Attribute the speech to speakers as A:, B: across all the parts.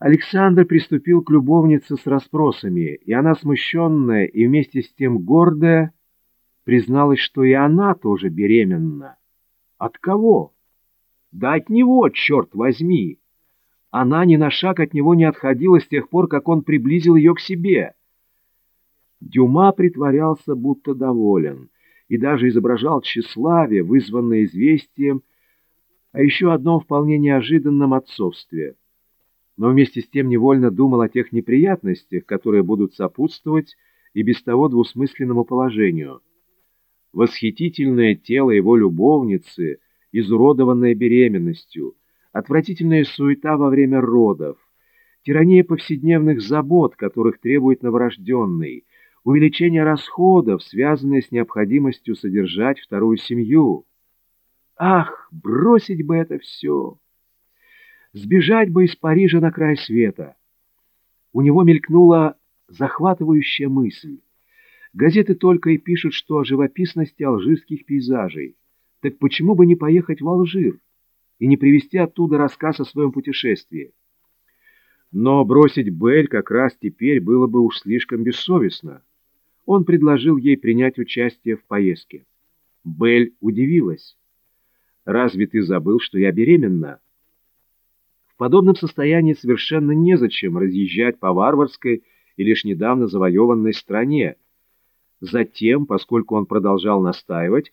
A: Александр приступил к любовнице с расспросами, и она, смущенная и вместе с тем гордая, призналась, что и она тоже беременна. От кого? Да от него, черт возьми! Она ни на шаг от него не отходила с тех пор, как он приблизил ее к себе. Дюма притворялся, будто доволен, и даже изображал тщеславие, вызванное известием о еще одном вполне неожиданном отцовстве. Но вместе с тем невольно думал о тех неприятностях, которые будут сопутствовать и без того двусмысленному положению. Восхитительное тело его любовницы, изуродованное беременностью, отвратительная суета во время родов, тирания повседневных забот, которых требует новорожденный, увеличение расходов, связанные с необходимостью содержать вторую семью. Ах, бросить бы это все! Сбежать бы из Парижа на край света! У него мелькнула захватывающая мысль. Газеты только и пишут, что о живописности алжирских пейзажей. Так почему бы не поехать в Алжир и не привезти оттуда рассказ о своем путешествии? Но бросить Бель как раз теперь было бы уж слишком бессовестно он предложил ей принять участие в поездке. Белль удивилась. «Разве ты забыл, что я беременна?» Подобном состоянии совершенно незачем разъезжать по варварской и лишь недавно завоеванной стране. Затем, поскольку он продолжал настаивать,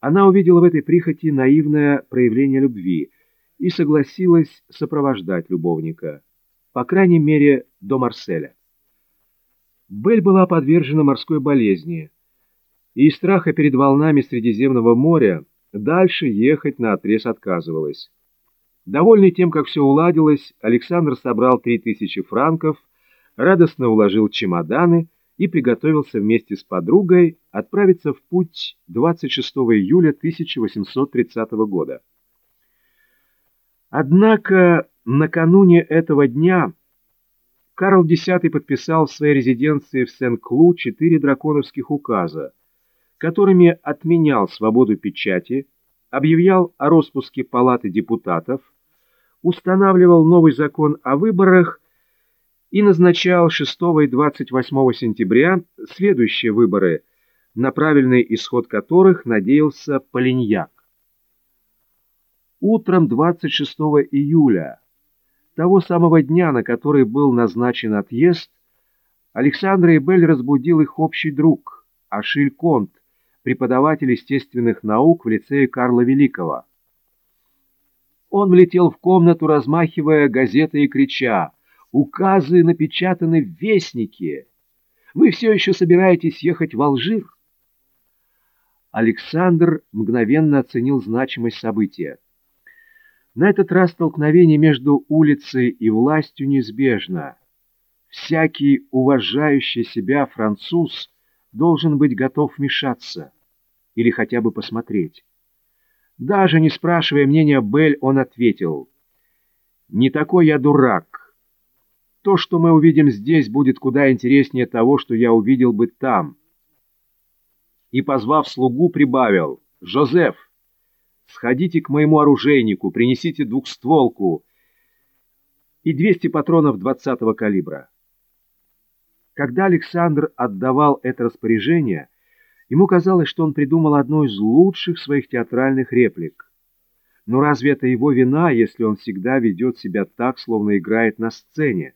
A: она увидела в этой прихоти наивное проявление любви и согласилась сопровождать любовника, по крайней мере, до Марселя. Бель была подвержена морской болезни, и из страха перед волнами Средиземного моря дальше ехать на отрез отказывалась. Довольный тем, как все уладилось, Александр собрал три тысячи франков, радостно уложил чемоданы и приготовился вместе с подругой отправиться в путь 26 июля 1830 года. Однако накануне этого дня Карл X подписал в своей резиденции в Сен-Клу четыре драконовских указа, которыми отменял свободу печати, объявлял о распуске палаты депутатов, устанавливал новый закон о выборах и назначал 6 и 28 сентября следующие выборы, на правильный исход которых надеялся Полиньяк. Утром 26 июля того самого дня, на который был назначен отъезд, Александра и Белль разбудил их общий друг, Ашиль Конт, преподаватель естественных наук в лицее Карла Великого. Он влетел в комнату, размахивая газетой и крича «Указы напечатаны в Вестнике! Вы все еще собираетесь ехать в Алжир?» Александр мгновенно оценил значимость события. На этот раз столкновение между улицей и властью неизбежно. Всякий уважающий себя француз должен быть готов вмешаться или хотя бы посмотреть. Даже не спрашивая мнения Бель, он ответил, «Не такой я дурак. То, что мы увидим здесь, будет куда интереснее того, что я увидел бы там». И, позвав слугу, прибавил, «Жозеф, Сходите к моему оружейнику, принесите двухстволку и 200 патронов 20-го калибра. Когда Александр отдавал это распоряжение, ему казалось, что он придумал одну из лучших своих театральных реплик. Но разве это его вина, если он всегда ведет себя так, словно играет на сцене?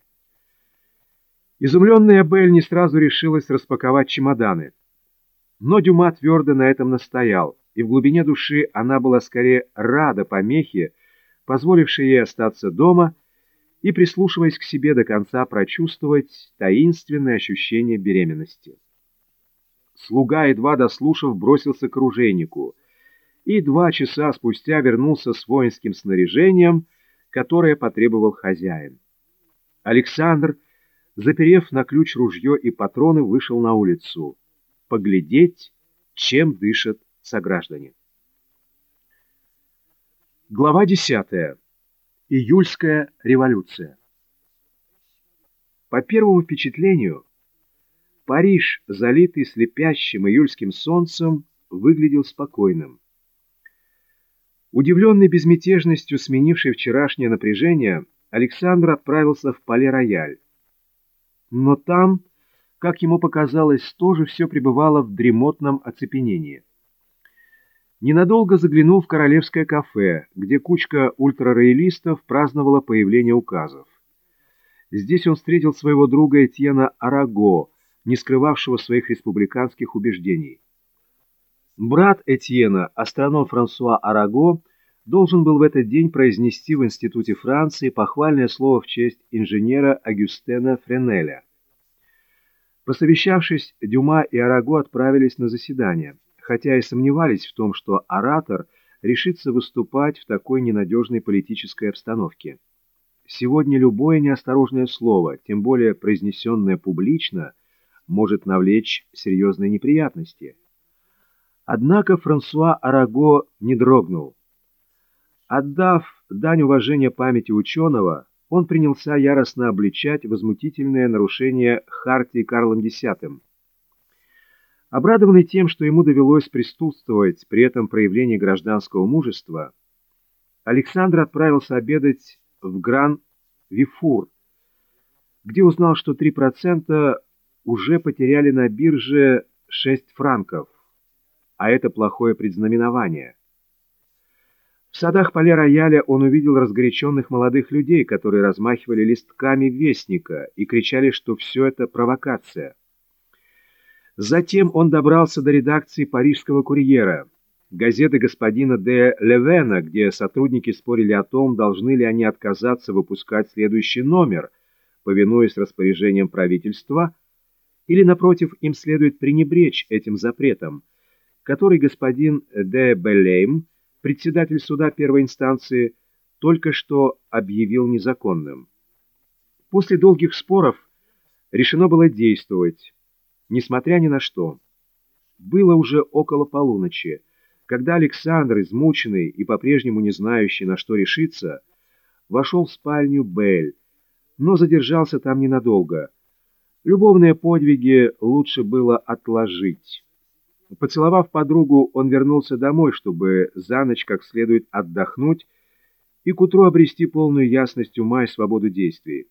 A: Изумленная Белль не сразу решилась распаковать чемоданы. Но Дюма твердо на этом настоял и в глубине души она была скорее рада помехе, позволившей ей остаться дома и, прислушиваясь к себе до конца, прочувствовать таинственное ощущение беременности. Слуга, едва дослушав, бросился к оружейнику, и два часа спустя вернулся с воинским снаряжением, которое потребовал хозяин. Александр, заперев на ключ ружье и патроны, вышел на улицу. Поглядеть, чем дышат сограждане. Глава 10. Июльская революция. По первому впечатлению, Париж, залитый слепящим июльским солнцем, выглядел спокойным. Удивленный безмятежностью, сменившей вчерашнее напряжение, Александр отправился в Пале-Рояль. Но там, как ему показалось, тоже все пребывало в дремотном оцепенении. Ненадолго заглянул в королевское кафе, где кучка ультрароялистов праздновала появление указов. Здесь он встретил своего друга Этьена Араго, не скрывавшего своих республиканских убеждений. Брат Этьена, астроном Франсуа Араго, должен был в этот день произнести в Институте Франции похвальное слово в честь инженера Агюстена Френеля. Посовещавшись, Дюма и Араго отправились на заседание, хотя и сомневались в том, что оратор решится выступать в такой ненадежной политической обстановке. Сегодня любое неосторожное слово, тем более произнесенное публично, может навлечь серьезные неприятности. Однако Франсуа Араго не дрогнул. Отдав дань уважения памяти ученого, он принялся яростно обличать возмутительное нарушение Хартии Карлом X. Обрадованный тем, что ему довелось присутствовать при этом проявлении гражданского мужества, Александр отправился обедать в Гран-Вифур, где узнал, что 3% уже потеряли на бирже 6 франков, а это плохое предзнаменование. В садах поля рояля он увидел разгоряченных молодых людей, которые размахивали листками вестника и кричали, что все это провокация. Затем он добрался до редакции парижского курьера, газеты господина де Левена, где сотрудники спорили о том, должны ли они отказаться выпускать следующий номер, повинуясь распоряжениям правительства, или, напротив, им следует пренебречь этим запретом, который господин де Беллейм председатель суда первой инстанции только что объявил незаконным. После долгих споров решено было действовать, несмотря ни на что. Было уже около полуночи, когда Александр, измученный и по-прежнему не знающий, на что решиться, вошел в спальню Бель, но задержался там ненадолго. Любовные подвиги лучше было отложить. Поцеловав подругу, он вернулся домой, чтобы за ночь как следует отдохнуть и к утру обрести полную ясность ума и свободу действий.